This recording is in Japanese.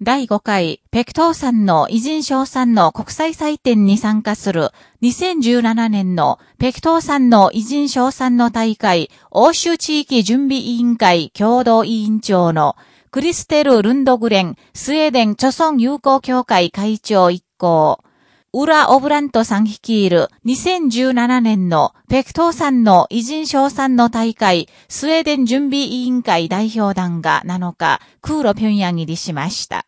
第5回、ペクトーさんの偉人賞賛の国際祭典に参加する2017年のペクトーさんの偉人賞賛の大会欧州地域準備委員会共同委員長のクリステル・ルンドグレンスウェーデン著村友好協会会長一行。ウラ・オブラントさん率いる2017年の北東山の偉人賞賛の大会スウェーデン準備委員会代表団が7日空路平壌入りしました。